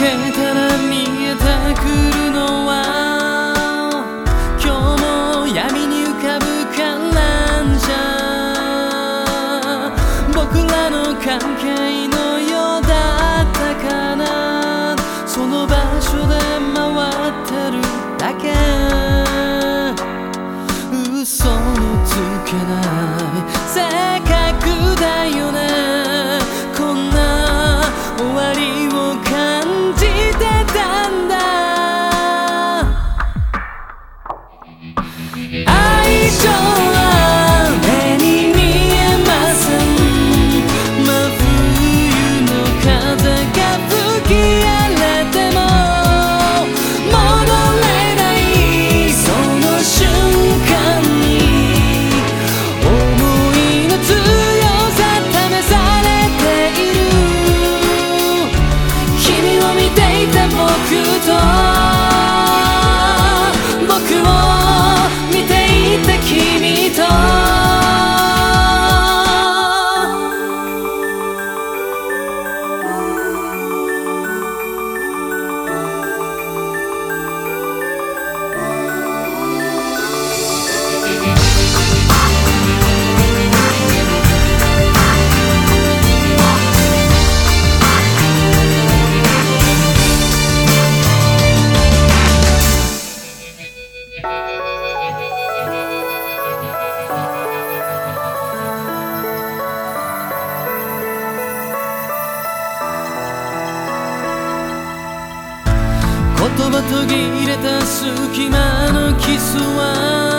けたら見えてくるのは今日も闇に浮かぶからんじゃ僕らの関係の言葉途切れた隙間のキスは